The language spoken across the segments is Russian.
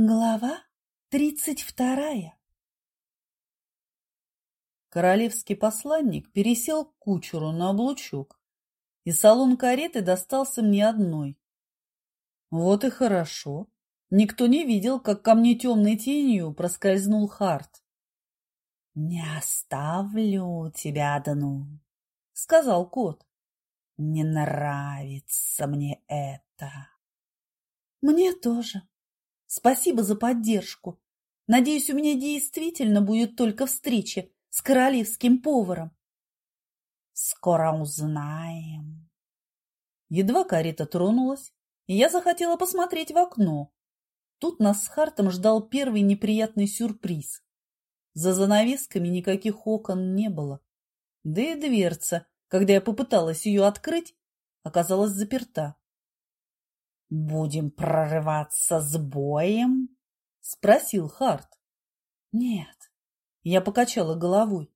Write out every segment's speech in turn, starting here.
Глава тридцать вторая Королевский посланник пересел к кучеру на облучок, и салон кареты достался мне одной. Вот и хорошо. Никто не видел, как ко мне темной тенью проскользнул Харт. — Не оставлю тебя одну, — сказал кот. — Не нравится мне это. — Мне тоже, Спасибо за поддержку. Надеюсь, у меня действительно будет только встреча с королевским поваром. Скоро узнаем. Едва карета тронулась, и я захотела посмотреть в окно. Тут нас с Хартом ждал первый неприятный сюрприз. За занавесками никаких окон не было. Да и дверца, когда я попыталась ее открыть, оказалась заперта. «Будем прорываться с боем?» — спросил Харт. «Нет». Я покачала головой.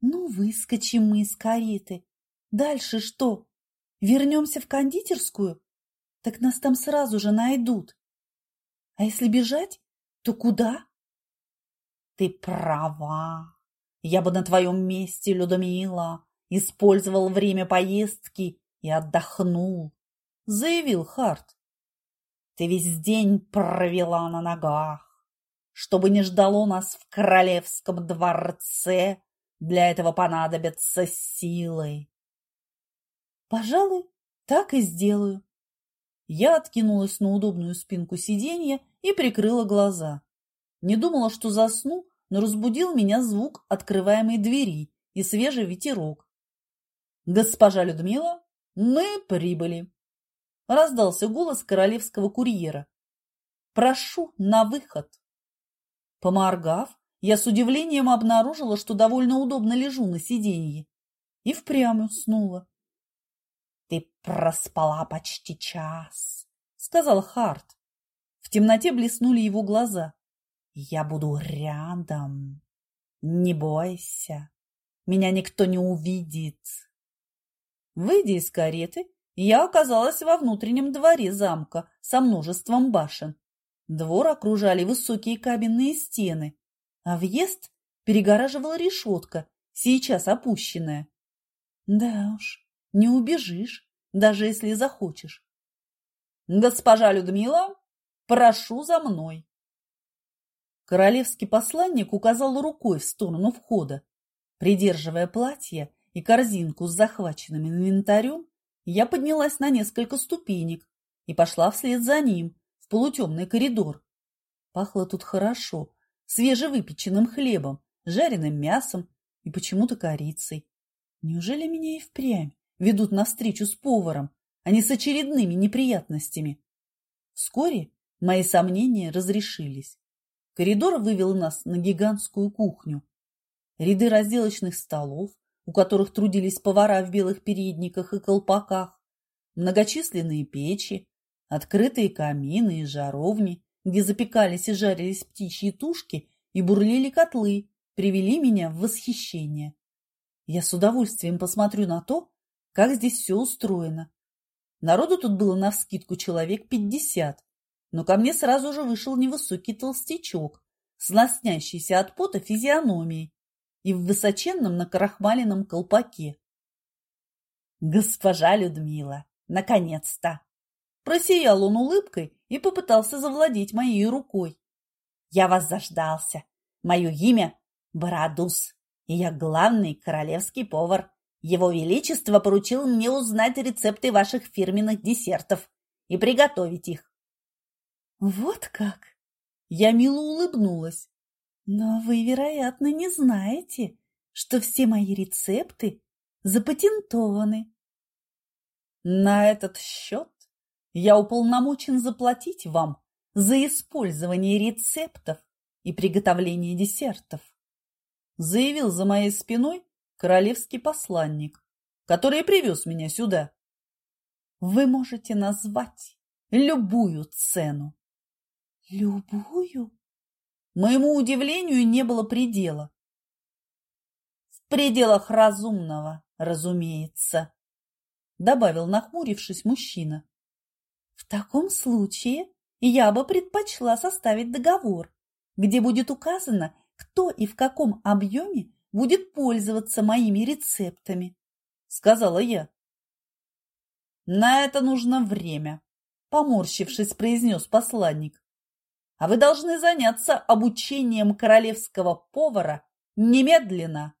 «Ну, выскочим мы из кареты. Дальше что? Вернемся в кондитерскую? Так нас там сразу же найдут. А если бежать, то куда?» «Ты права. Я бы на твоем месте, Людмила, использовал время поездки и отдохнул», — заявил Харт. Ты весь день провела на ногах, чтобы не ждало нас в королевском дворце. Для этого понадобятся силы. Пожалуй, так и сделаю. Я откинулась на удобную спинку сиденья и прикрыла глаза. Не думала, что засну, но разбудил меня звук открываемой двери и свежий ветерок. «Госпожа Людмила, мы прибыли!» Раздался голос королевского курьера. «Прошу на выход!» Поморгав, я с удивлением обнаружила, что довольно удобно лежу на сиденье, и впрямь уснула. «Ты проспала почти час», — сказал Харт. В темноте блеснули его глаза. «Я буду рядом. Не бойся, меня никто не увидит». Выйдя из кареты, я оказалась во внутреннем дворе замка со множеством башен. Двор окружали высокие каменные стены, а въезд перегораживала решетка, сейчас опущенная. Да уж, не убежишь, даже если захочешь. «Госпожа Людмила, прошу за мной!» Королевский посланник указал рукой в сторону входа. Придерживая платье и корзинку с захваченным инвентарем, я поднялась на несколько ступенек и пошла вслед за ним в полутемный коридор. Пахло тут хорошо, свежевыпеченным хлебом, жареным мясом и почему-то корицей. Неужели меня и впрямь ведут навстречу с поваром, а не с очередными неприятностями? Вскоре мои сомнения разрешились. Коридор вывел нас на гигантскую кухню. Ряды разделочных столов, у которых трудились повара в белых передниках и колпаках, многочисленные печи, открытые камины и жаровни, где запекались и жарились птичьи тушки и бурлили котлы, привели меня в восхищение. Я с удовольствием посмотрю на то, как здесь все устроено. Народу тут было навскидку человек пятьдесят, но ко мне сразу же вышел невысокий толстячок с от пота физиономией и в высоченном накрахмаленном колпаке. «Госпожа Людмила, наконец-то!» Просиял он улыбкой и попытался завладеть моей рукой. «Я вас заждался. Мое имя – Бородус, и я главный королевский повар. Его Величество поручил мне узнать рецепты ваших фирменных десертов и приготовить их». «Вот как!» Я мило улыбнулась. Но вы, вероятно, не знаете, что все мои рецепты запатентованы. На этот счет я уполномочен заплатить вам за использование рецептов и приготовление десертов, заявил за моей спиной королевский посланник, который привез меня сюда. Вы можете назвать любую цену. Любую? Моему удивлению не было предела. В пределах разумного, разумеется, добавил, нахмурившись, мужчина. В таком случае я бы предпочла составить договор, где будет указано, кто и в каком объеме будет пользоваться моими рецептами, сказала я. На это нужно время, поморщившись, произнес посланник. А вы должны заняться обучением королевского повара немедленно.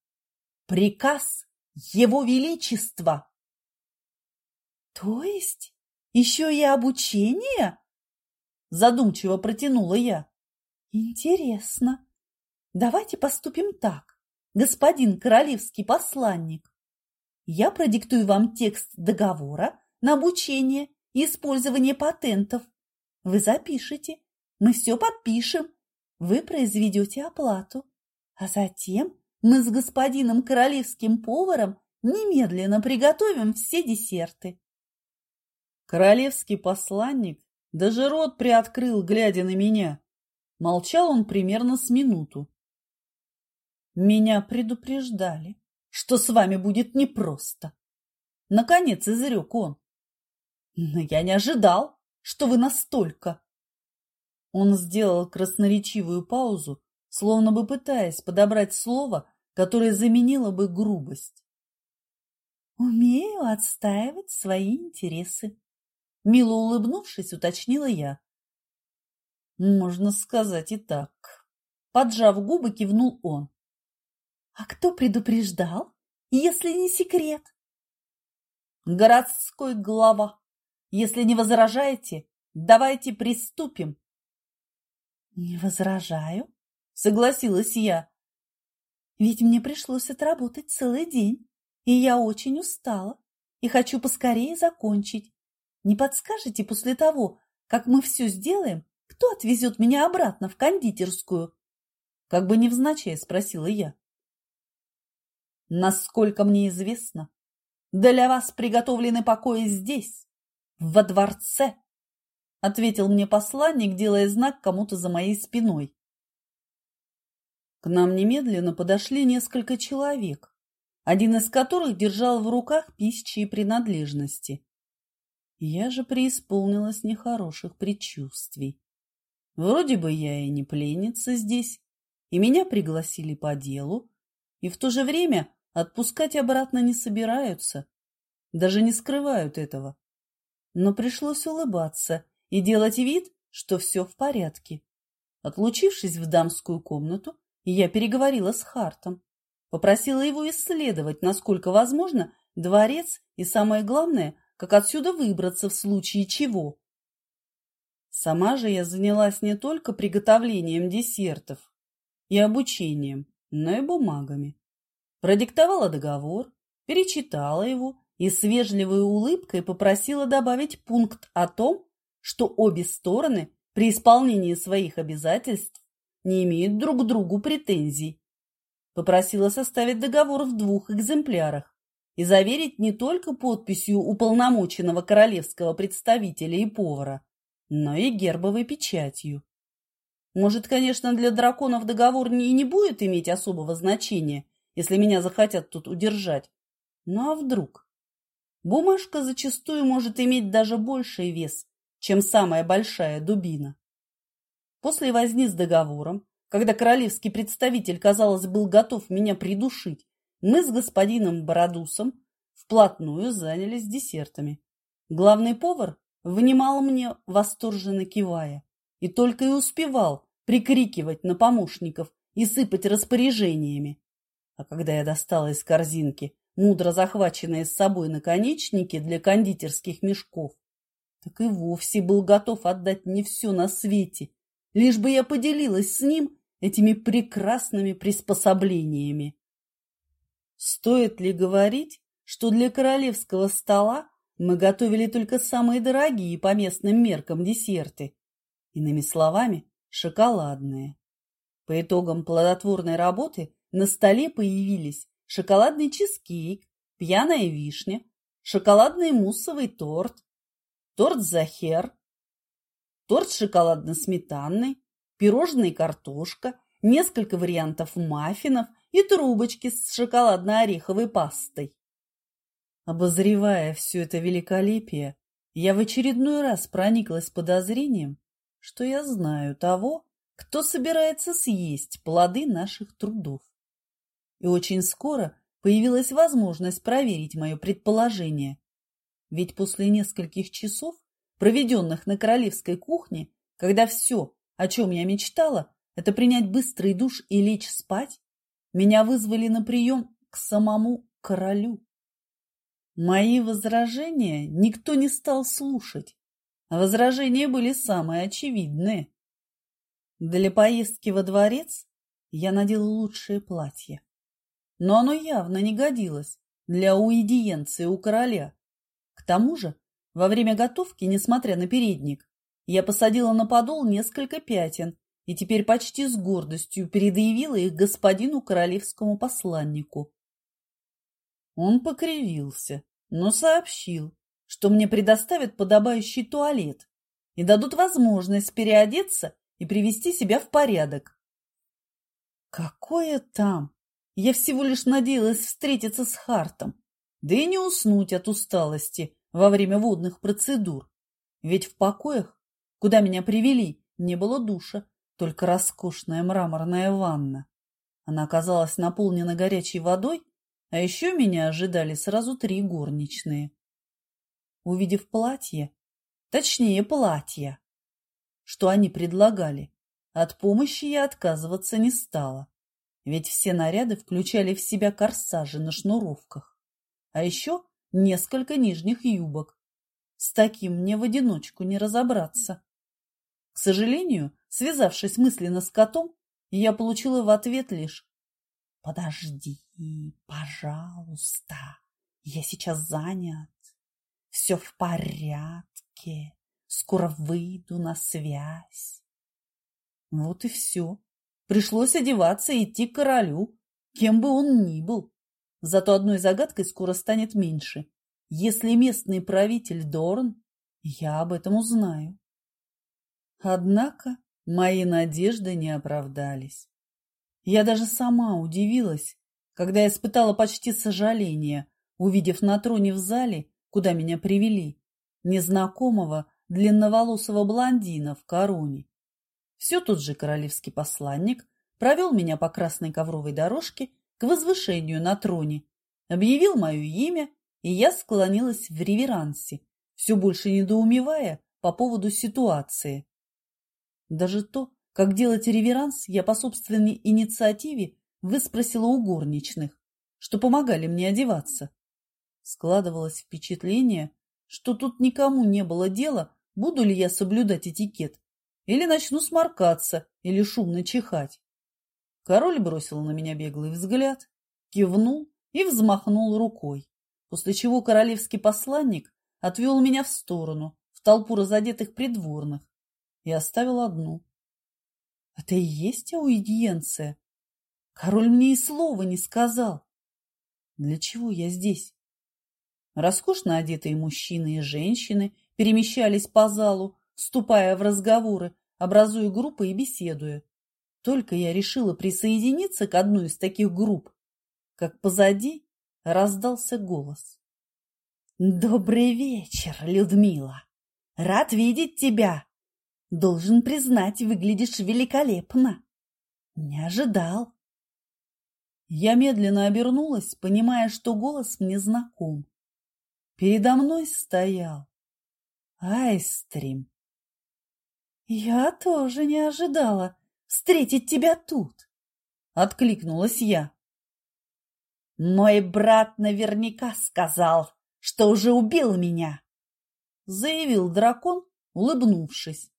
Приказ Его Величества. То есть еще и обучение? Задумчиво протянула я. Интересно. Давайте поступим так, господин королевский посланник. Я продиктую вам текст договора на обучение и использование патентов. Вы запишите, мы все подпишем, вы произведете оплату, а затем мы с господином королевским поваром немедленно приготовим все десерты. Королевский посланник даже рот приоткрыл, глядя на меня. Молчал он примерно с минуту. Меня предупреждали, что с вами будет непросто. Наконец изрек он. Но я не ожидал, что вы настолько. Он сделал красноречивую паузу, словно бы пытаясь подобрать слово, которое заменило бы грубость. «Умею отстаивать свои интересы», — мило улыбнувшись, уточнила я. «Можно сказать и так». Поджав губы, кивнул он. «А кто предупреждал, если не секрет?» «Городской глава. Если не возражаете, давайте приступим». «Не возражаю», согласилась я. Ведь мне пришлось отработать целый день, и я очень устала и хочу поскорее закончить. Не подскажете после того, как мы все сделаем, кто отвезет меня обратно в кондитерскую? Как бы невзначай спросила я. Насколько мне известно, для вас приготовлены покои здесь, во дворце, ответил мне посланник, делая знак кому-то за моей спиной. К нам немедленно подошли несколько человек, один из которых держал в руках пищи принадлежности. Я же преисполнилась нехороших предчувствий. Вроде бы я и не пленница здесь, и меня пригласили по делу, и в то же время отпускать обратно не собираются, даже не скрывают этого. Но пришлось улыбаться и делать вид, что все в порядке. Отлучившись в дамскую комнату, я переговорила с Хартом, попросила его исследовать, насколько возможно, дворец и, самое главное, как отсюда выбраться в случае чего. Сама же я занялась не только приготовлением десертов и обучением, но и бумагами. Продиктовала договор, перечитала его и с вежливой улыбкой попросила добавить пункт о том, что обе стороны при исполнении своих обязательств не имеют друг к другу претензий. Попросила составить договор в двух экземплярах и заверить не только подписью уполномоченного королевского представителя и повара, но и гербовой печатью. Может, конечно, для драконов договор и не будет иметь особого значения, если меня захотят тут удержать. Ну а вдруг? Бумажка зачастую может иметь даже больший вес, чем самая большая дубина. После возни с договором, когда королевский представитель, казалось, был готов меня придушить, мы с господином Бородусом вплотную занялись десертами. Главный повар внимал мне, восторженно кивая, и только и успевал прикрикивать на помощников и сыпать распоряжениями. А когда я достала из корзинки мудро захваченные с собой наконечники для кондитерских мешков, так и вовсе был готов отдать мне все на свете лишь бы я поделилась с ним этими прекрасными приспособлениями. Стоит ли говорить, что для королевского стола мы готовили только самые дорогие по местным меркам десерты, иными словами, шоколадные. По итогам плодотворной работы на столе появились шоколадный чизкейк, пьяная вишня, шоколадный муссовый торт, торт захер, торт шоколадно-сметанный, пирожные картошка, несколько вариантов маффинов и трубочки с шоколадно-ореховой пастой. Обозревая все это великолепие, я в очередной раз прониклась подозрением, что я знаю того, кто собирается съесть плоды наших трудов. И очень скоро появилась возможность проверить мое предположение. Ведь после нескольких часов, проведенных на королевской кухне, когда все, о чем я мечтала, это принять быстрый душ и лечь спать, меня вызвали на прием к самому королю. Мои возражения никто не стал слушать, а возражения были самые очевидные. Для поездки во дворец я надела лучшее платье, но оно явно не годилось для уидиенции у короля. К тому же, во время готовки, несмотря на передник, я посадила на подол несколько пятен и теперь почти с гордостью предъявила их господину королевскому посланнику. Он покривился, но сообщил, что мне предоставят подобающий туалет и дадут возможность переодеться и привести себя в порядок. Какое там? Я всего лишь надеялась встретиться с Хартом, да и не уснуть от усталости во время водных процедур. Ведь в покоях, куда меня привели, не было душа, только роскошная мраморная ванна. Она оказалась наполнена горячей водой а еще меня ожидали сразу три горничные. Увидев платье, точнее платья, что они предлагали, от помощи я отказываться не стала, ведь все наряды включали в себя корсажи на шнуровках, а еще несколько нижних юбок. С таким мне в одиночку не разобраться. К сожалению, связавшись мысленно с котом, я получила в ответ лишь «Подожди, пожалуйста, я сейчас занят. Все в порядке, скоро выйду на связь». Вот и все. Пришлось одеваться и идти к королю, кем бы он ни был. Зато одной загадкой скоро станет меньше. Если местный правитель Дорн, я об этом узнаю. Однако мои надежды не оправдались. Я даже сама удивилась, когда испытала почти сожаление, увидев на троне в зале, куда меня привели, незнакомого длинноволосого блондина в короне. Все тот же королевский посланник провел меня по красной ковровой дорожке к возвышению на троне, объявил мое имя, и я склонилась в реверансе, все больше недоумевая по поводу ситуации. Даже то, как делать реверанс, я по собственной инициативе выспросила у горничных, что помогали мне одеваться. Складывалось впечатление, что тут никому не было дела, буду ли я соблюдать этикет, или начну сморкаться, или шумно чихать. Король бросил на меня беглый взгляд, кивнул и взмахнул рукой, после чего королевский посланник отвел меня в сторону, в толпу разодетых придворных, и оставил одну. Это и есть аудиенция. Король мне и слова не сказал. Для чего я здесь? Роскошно одетые мужчины и женщины перемещались по залу, вступая в разговоры, образуя группы и беседуя. Только я решила присоединиться к одной из таких групп, как позади раздался голос. «Добрый вечер, Людмила! Рад видеть тебя! Должен признать, выглядишь великолепно. Не ожидал. Я медленно обернулась, понимая, что голос мне знаком. Передо мной стоял Айстрим. Я тоже не ожидала встретить тебя тут, откликнулась я. Мой брат наверняка сказал, что уже убил меня, заявил дракон, улыбнувшись.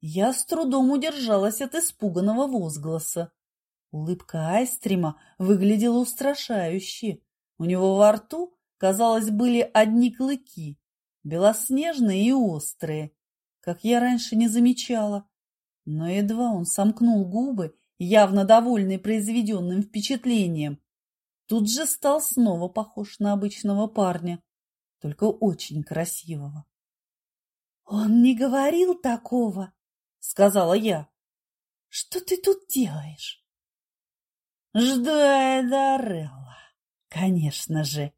Я с трудом удержалась от испуганного возгласа. Улыбка Айстрима выглядела устрашающе. У него во рту, казалось, были одни клыки, белоснежные и острые, как я раньше не замечала. Но едва он сомкнул губы, явно довольный произведенным впечатлением, тут же стал снова похож на обычного парня, только очень красивого. «Он не говорил такого!» сказала я. Что ты тут делаешь? Жду Эдарелла, конечно же,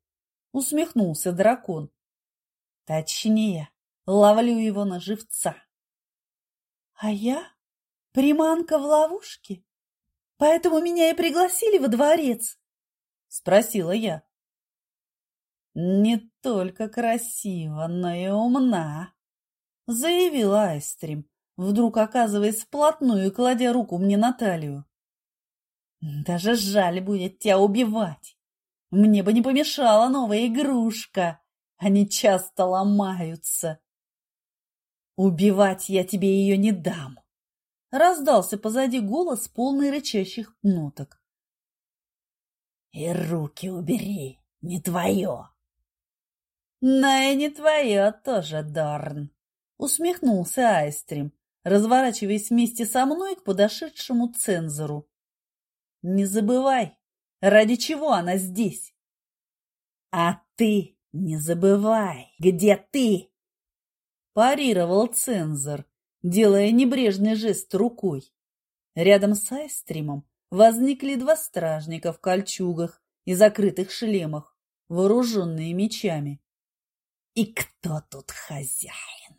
усмехнулся дракон. Точнее, ловлю его на живца. А я приманка в ловушке? Поэтому меня и пригласили во дворец? Спросила я. Не только красиво, но и умна, заявила Айстрим, вдруг оказываясь вплотную и кладя руку мне на талию. Даже жаль будет тебя убивать. Мне бы не помешала новая игрушка. Они часто ломаются. Убивать я тебе ее не дам. Раздался позади голос, полный рычащих ноток. И руки убери, не твое. Но и не твое тоже, Дорн. Усмехнулся Айстрим, разворачиваясь вместе со мной к подошедшему цензору. Не забывай, Ради чего она здесь? А ты не забывай, где ты? Парировал цензор, делая небрежный жест рукой. Рядом с Айстримом возникли два стражника в кольчугах и закрытых шлемах, вооруженные мечами. И кто тут хозяин?